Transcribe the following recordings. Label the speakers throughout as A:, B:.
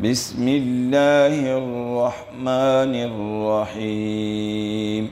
A: بسم الله الرحمن الرحيم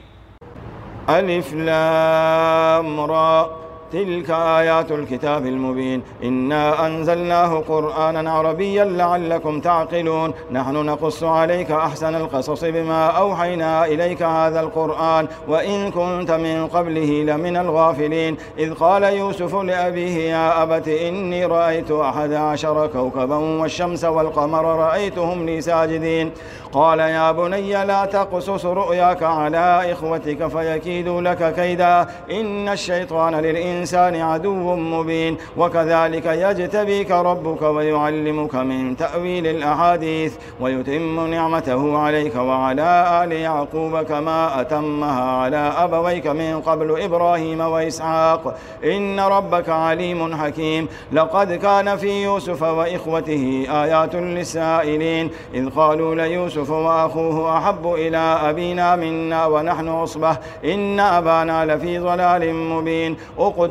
A: ألف لام رأ تلك آيات الكتاب المبين إنا أنزلناه قرآنا عربيا لعلكم تعقلون نحن نقص عليك أحسن القصص بما أوحينا إليك هذا القرآن وإن كنت من قبله لمن الغافلين إذ قال يوسف لأبيه يا أبت إني رأيت أحد عشر كوكبا والشمس والقمر رأيتهم لي ساجدين قال يا بني لا تقصص رؤياك على إخوتك فيكيدوا لك كيدا إن الشيطان للإنسان للإنسان عدو مبين وكذلك يجتبيك ربك ويعلمك من تأويل الأحاديث ويتم نعمته عليك وعلى آل يعقوب كما أتمها على أبويك من قبل إبراهيم وإسحاق إن ربك عليم حكيم لقد كان في يوسف وإخوته آيات للسائلين إذ قالوا ليوسف وأخوه أحب إلى أبينا منا ونحن عصبة إن أبانا لفي ضلال مبين أقد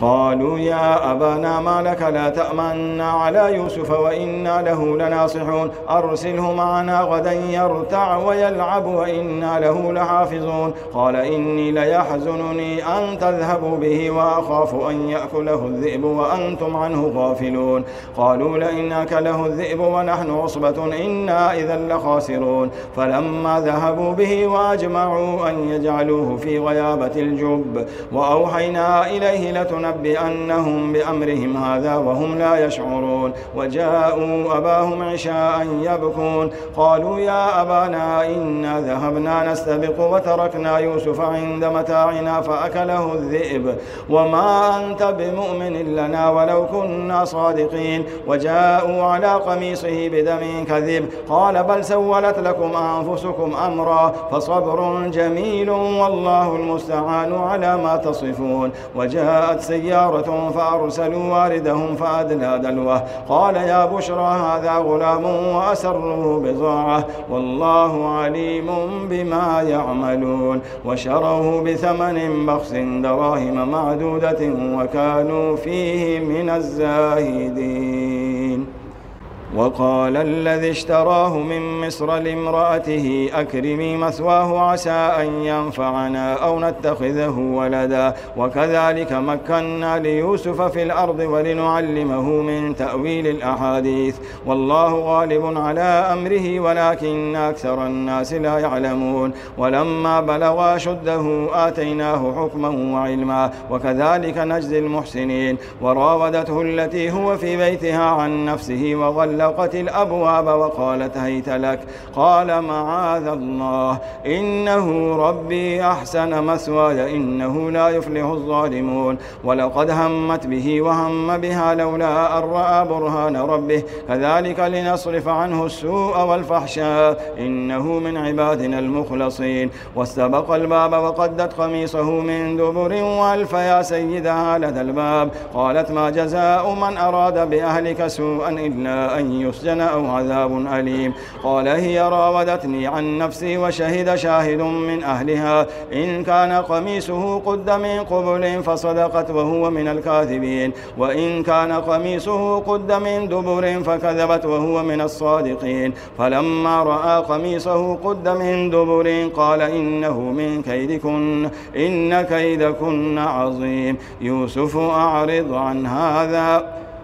A: قالوا يا أبانا ما لك لا تأمنا على يوسف وإنا له لناصحون أرسله معنا غدا يرتع ويلعب وإنا له لحافظون قال إني ليحزنني أن تذهبوا به وأخاف أن يأكله الذئب وأنتم عنه غافلون قالوا لئن أكله الذئب ونحن عصبة إنا إذا لخاسرون فلما ذهبوا به وأجمعوا أن يجعلوه في غيابة الجب وأوحينا إليه لتنى يحسبون بأمرهم هذا وهم لا يشعرون وجاءوا أباهم عشاء يبكون قالوا يا أبانا إنا ذهبنا نستبق وتركنا يوسف عند متاعنا فأكله الذئب وما أنت بمؤمن لنا ولو كنا صادقين وجاءوا على قميصه بدم كذب قال بل سولت لكم أنفسكم أمرا فصبر جميل والله المستعان على ما تصفون وجاءت سيارة فأرسلوا واردهم فأدلى دلوه قال يا بشرى هذا غلام وأسره بضاعة والله عليم بما يعملون وشروه بثمن بخس دراهم معدودة وكانوا فيه من الزاهدين وقال الذي اشتراه من مصر لامرأته أكرمي مثواه عسى أن ينفعنا أو نتخذه ولدا وكذلك مكنا ليوسف في الأرض ولنعلمه من تأويل الأحاديث والله غالب على أمره ولكن أكثر الناس لا يعلمون ولما بلغ شده آتيناه حكما وعلما وكذلك نجزي المحسنين وراودته التي هو في بيتها عن نفسه وظل وأغلقت الأبواب وقالت هيت لك قال معاذ الله إنه ربي أحسن مثواي إنه لا يفلح الظالمون ولقد همت به وهم بها لولا أن رأى برهان ربه كذلك لنصرف عنه السوء والفحشاء إنه من عبادنا المخلصين واستبق الباب وقدت قميصه من دبر وألف يا سيدها لدى الباب قالت ما جزاء من أراد بأهلك سوءا إلا أن أن يسجن أو عذاب أليم قال هي راودتني عن نفسي وشهد شاهد من أهلها إن كان قميصه قد من قبل فصدقت وهو من الكاذبين وإن كان قميصه قد من دبر فكذبت وهو من الصادقين فلما رأى قميصه قد من دبر قال إنه من كيدكن إن كيدكن عظيم يوسف أعرض عن هذا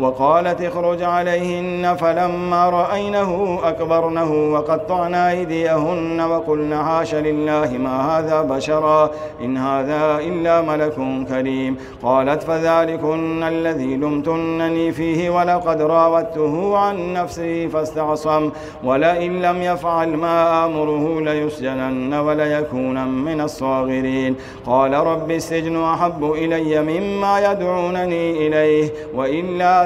A: وقالت اخرج عليهن فلما رأينه أكبرنه وقطعنا أيديهن وقلن عاش لله ما هذا بشرا إن هذا إلا ملك كريم قالت فذلكن الذي لمتنني فيه ولقد راودته عن نفسه فاستعصم ولئن لم يفعل ما آمره ليسجنن وليكون من الصاغرين قال رب السجن أحب إلي مما يدعونني إليه وإلا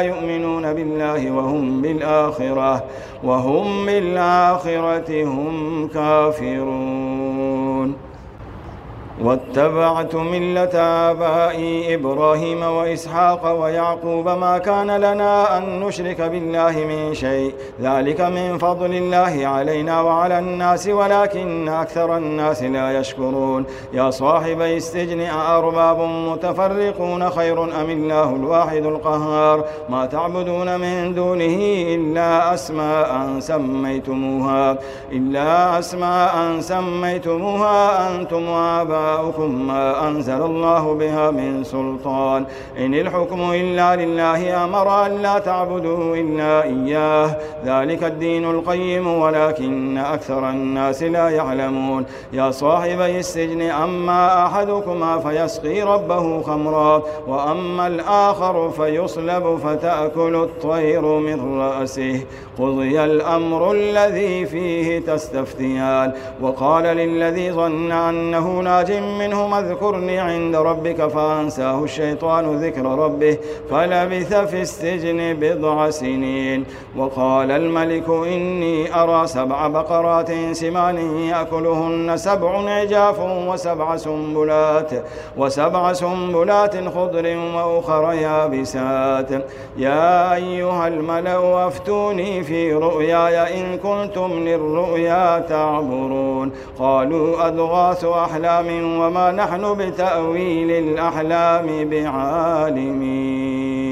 A: يؤمنون بالله وهم بالآخرة وهم بالآخرة هم كافرون واتبعت ملة آبائي إبراهيم وإسحاق ويعقوب ما كان لنا أن نشرك بالله من شيء ذلك من فضل الله علينا وعلى الناس ولكن أكثر الناس لا يشكرون يا صاحبي السجن أأرباب متفرقون خير أم الله الواحد القهار ما تعبدون من دونه إلا أسماء سميتموها إلا أسماء سميتموها أنتم وآبائكم وراءكم ما أنزل الله بها من سلطان إن الحكم إلا لله أمر أن لا تعبدوا إلا إياه ذلك الدين القيم ولكن أكثر الناس لا يعلمون يا صاحبي السجن أما أحدكما فيسقي ربه خمرا وأما الآخر فيصلب فتأكل الطير من رأسه قضي الأمر الذي فيه تستفتيان وقال للذي ظن أنه ناج منهم اذكرني عند ربك فأنساه الشيطان ذكر ربه فلبث في السجن بضع سنين وقال الملك إني أرى سبع بقرات سمان يأكلهن سبع عجاف وسبع سنبلات وسبع سنبلات خضر وأخر يابسات يا أيها الملأ أفتوني في رؤياي إن كنتم للرؤيا تعبرون قالوا أضغاث أحلام وما نحن بتأويل الأحلام بعالمين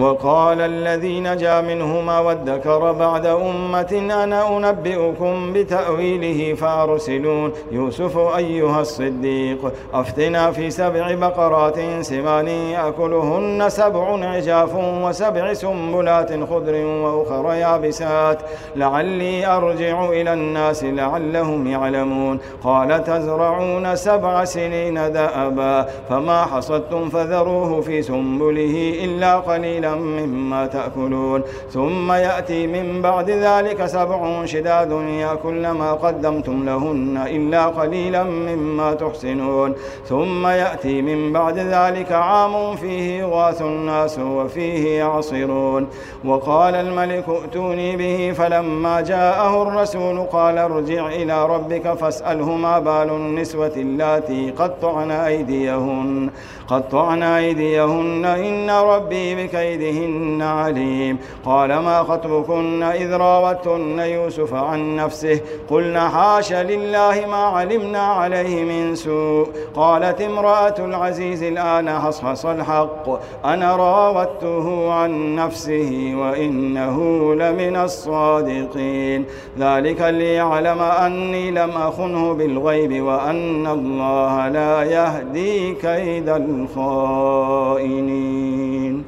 A: وقال الذي نجا منهما وادكر بعد أمة أنا أنبئكم بتأويله فأرسلون يوسف أيها الصديق أفتنا في سبع بقرات سمان يأكلهن سبع عجاف وسبع سنبلات خضر وأخر يابسات لعلي أرجع إلى الناس لعلهم يعلمون قال تزرعون سبع سنين دأبا فما حصدتم فذروه في سنبله إلا قليلا مما تأكلون ثم يأتي من بعد ذلك سبع شداد يأكل ما قدمتم لهن إلا قليلا مما تحسنون ثم يأتي من بعد ذلك عام فيه يغاث الناس وفيه يعصرون وقال الملك ائتوني به فلما جاءه الرسول قال ارجع إلى ربك فاسأله ما بال النسوة اللاتي قطعنا أيديهن قطعنا أيديهن إن ربي بكيد بكيدهن عليم قال ما خطبكن إذ راوتن يوسف عن نفسه قلنا حاش لله ما علمنا عليه من سوء قالت امرأة العزيز الآن حصحص الحق أنا راودته عن نفسه وإنه لمن الصادقين ذلك ليعلم أني لم أخنه بالغيب وأن الله لا يهدي كيد الخائنين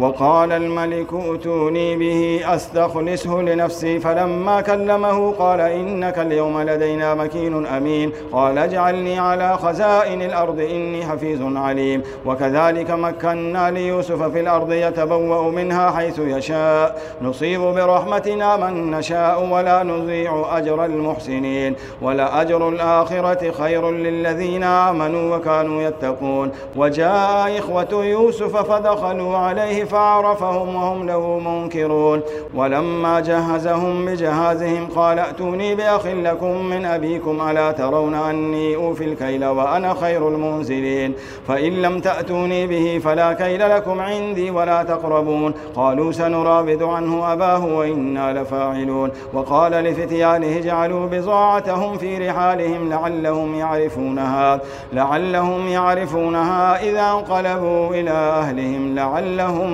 A: وقال الملك اتوني به أستخلصه لنفسي فلما كلمه قال إنك اليوم لدينا مكين أمين قال اجعلني على خزائن الأرض إني حفيظ عليم وكذلك مكنا ليوسف في الأرض يتبوأ منها حيث يشاء نصيب برحمتنا من نشاء ولا نضيع أجر المحسنين ولأجر الآخرة خير للذين آمنوا وكانوا يتقون وجاء إخوة يوسف فدخلوا عليه فعرفهم وهم له منكرون ولما جهزهم بجهازهم قال ائتوني بأخ لكم من أبيكم ألا ترون أني أوفي الكيل وأنا خير المنزلين فإن لم تأتوني به فلا كيل لكم عندي ولا تقربون قالوا سنرابد عنه أباه وإنا لفاعلون وقال لفتيانه جعلوا بضاعتهم في رحالهم لعلهم يعرفونها لعلهم يعرفونها إذا انقلبوا إلى أهلهم لعلهم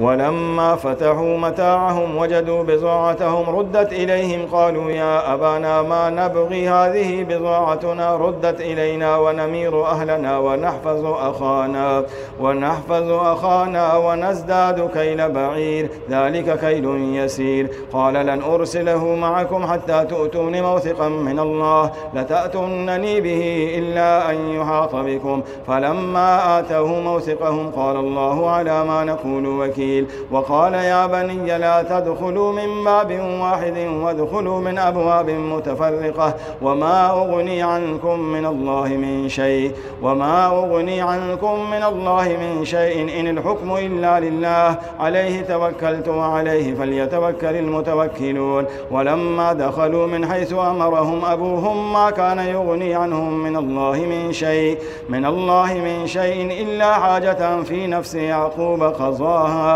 A: ولما فتحوا متاعهم وجدوا بضاعتهم ردت إليهم قالوا يا أبانا ما نبغي هذه بضاعتنا ردت إلينا ونمير أهلنا ونحفظ أخانا ونحفظ أخانا ونزداد كيل بعير ذلك كيل يسير قال لن أرسله معكم حتى تؤتون موثقا من الله لتأتونني به إلا أن يحاط بكم فلما آتوه موثقهم قال الله على ما نقول وكيل سبيل وقال يا بني لا تدخلوا من باب واحد وادخلوا من أبواب متفرقة وما أغني عنكم من الله من شيء وما أغني عنكم من الله من شيء إن الحكم إلا لله عليه توكلت وعليه فليتوكل المتوكلون ولما دخلوا من حيث أمرهم أبوهم ما كان يغني عنهم من الله من شيء من الله من شيء إلا حاجة في نفس يعقوب قضاها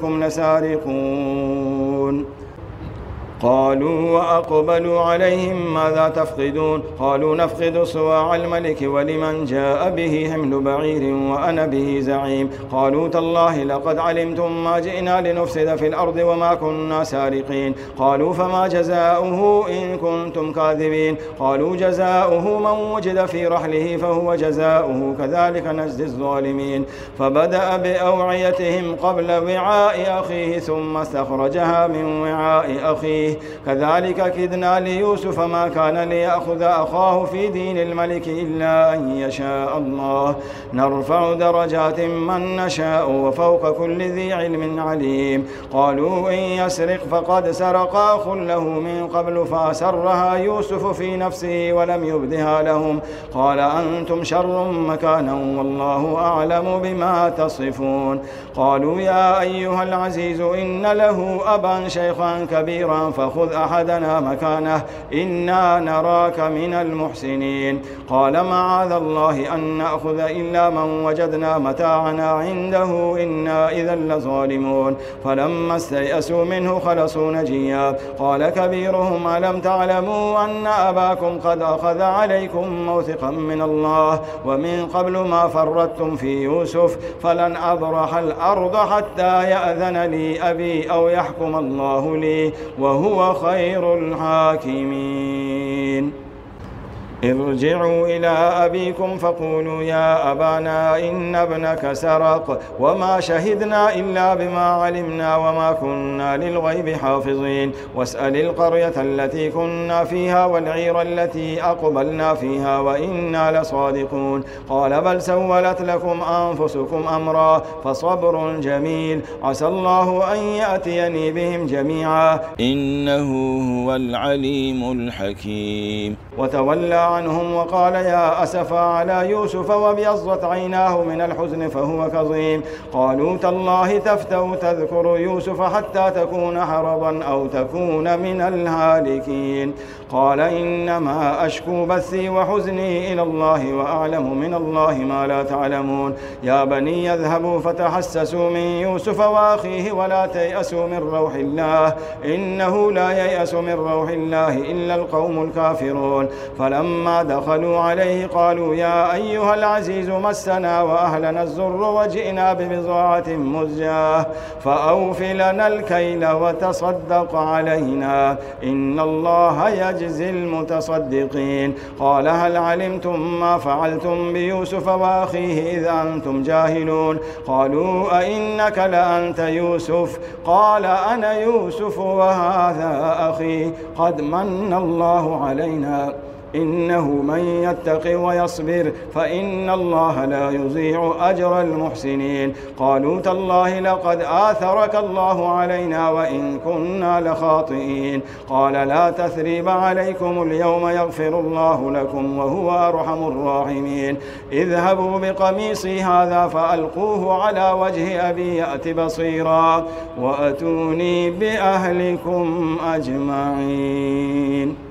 A: إنكم لسارقون قالوا وأقبلوا عليهم ماذا تفقدون قالوا نفقد صواع الملك ولمن جاء به حمل بعير وأنا به زعيم قالوا تالله لقد علمتم ما جئنا لنفسد في الأرض وما كنا سارقين قالوا فما جزاؤه إن كنتم كاذبين قالوا جزاؤه من وجد في رحله فهو جزاؤه كذلك نجزي الظالمين فبدأ بأوعيتهم قبل وعاء أخيه ثم استخرجها من وعاء أخيه أخيه كذلك كدنا ليوسف ما كان ليأخذ أخاه في دين الملك إلا أن يشاء الله نرفع درجات من نشاء وفوق كل ذي علم عليم قالوا إن يسرق فقد سرق أخ له من قبل فأسرها يوسف في نفسه ولم يبدها لهم قال أنتم شر مكانا والله أعلم بما تصفون قالوا يا أيها العزيز إن له أبا شيخا كبيرا فخذ أحدنا مكانه إنا نراك من المحسنين قال معاذ الله أن نأخذ إلا من وجدنا متاعنا عنده إنا إذا لظالمون فلما استيأسوا منه خلصوا نجيا قال كبيرهم ألم تعلموا أن أباكم قد أخذ عليكم موثقا من الله ومن قبل ما فردتم في يوسف فلن أبرح الأرض حتى يأذن لي أبي أو يحكم الله لي وهو هو خير الحاكمين ارجعوا إلى أبيكم فقولوا يا أبانا إن ابنك سرق وما شهدنا إلا بما علمنا وما كنا للغيب حافظين واسأل القرية التي كنا فيها والعير التي أقبلنا فيها وإنا لصادقون قال بل سولت لكم أنفسكم أمرا فصبر جميل عسى الله أن يأتيني بهم جميعا إنه هو العليم الحكيم وتولى عنهم وقال يا أسفا على يوسف وابيضت عيناه من الحزن فهو كظيم قالوا تالله تفتو تذكر يوسف حتى تكون حربا أو تكون من الهالكين قال إنما أشكو بثي وحزني إلى الله وأعلم من الله ما لا تعلمون يا بني يذهبوا فتحسسوا من يوسف وأخيه ولا تيأسوا من روح الله إنه لا ييأس من روح الله إلا القوم الكافرون فلما فلما دخلوا عليه قالوا يا أيها العزيز مسنا وأهلنا الزر وجئنا ببضاعة مزجاة فأوفلنا الكيل وتصدق علينا إن الله يجزي المتصدقين قال هل علمتم ما فعلتم بيوسف وأخيه إذا أنتم جاهلون قالوا أئنك لأنت يوسف قال أنا يوسف وهذا أخي قد من الله علينا إنه من يتق ويصبر فإن الله لا يضيع أجر المحسنين قالوا تالله لقد آثرك الله علينا وإن كنا لخاطئين قال لا تثريب عليكم اليوم يغفر الله لكم وهو أرحم الراحمين اذهبوا بقميصي هذا فألقوه على وجه أبي يأت بصيرا وأتوني بأهلكم أجمعين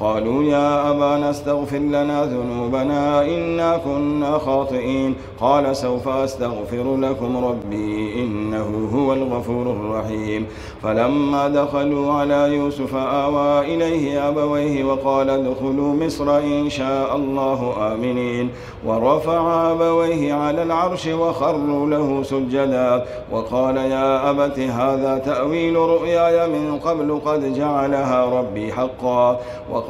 A: قالوا يا أبانا استغفر لنا ذنوبنا إنا كنا خاطئين قال سوف أستغفر لكم ربي إنه هو الغفور الرحيم فلما دخلوا على يوسف آوى إليه أبويه وقال ادخلوا مصر إن شاء الله آمنين ورفع أبويه على العرش وخروا له سجدا وقال يا أبت هذا تأويل رؤياي من قبل قد جعلها ربي حقا وقال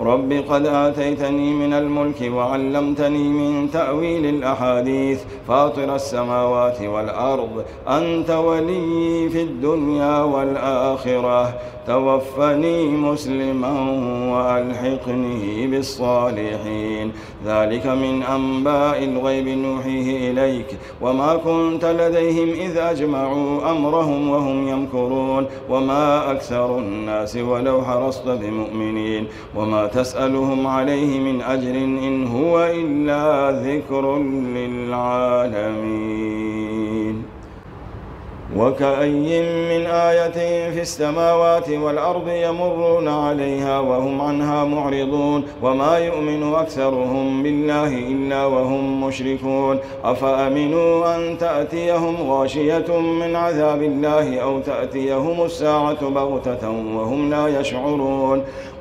A: رب قد آتيتني من الملك وعلمتني من تأويل الأحاديث فاطر السماوات والأرض أنت ولي في الدنيا والآخرة توفني مسلما وألحقني بالصالحين ذلك من أنباء الغيب نوحيه إليك وما كنت لديهم إذ أجمعوا أمرهم وهم يمكرون وما أكثر الناس ولو حرصت بمؤمنين وما تسألهم عليه من أجر إن هو إلا ذكر للعالمين وكأي من آية في السماوات والأرض يمرون عليها وهم عنها معرضون وما يؤمن أكثرهم بالله إلا وهم مشركون أفأمنوا أن تأتيهم غاشية من عذاب الله أو تأتيهم الساعة بغتة وهم لا يشعرون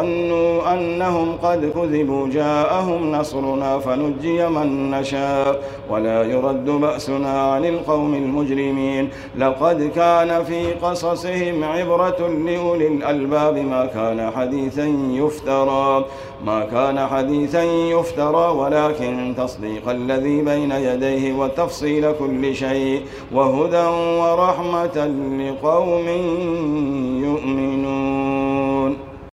A: وظنوا أنهم قد كذبوا جاءهم نصرنا فنجي من نشاء ولا يرد بأسنا عن القوم المجرمين لقد كان في قصصهم عبرة لأولي الألباب ما كان حديثا يفترى ما كان حديثا يفترى ولكن تصديق الذي بين يديه وتفصيل كل شيء وهدى ورحمة لقوم يؤمنون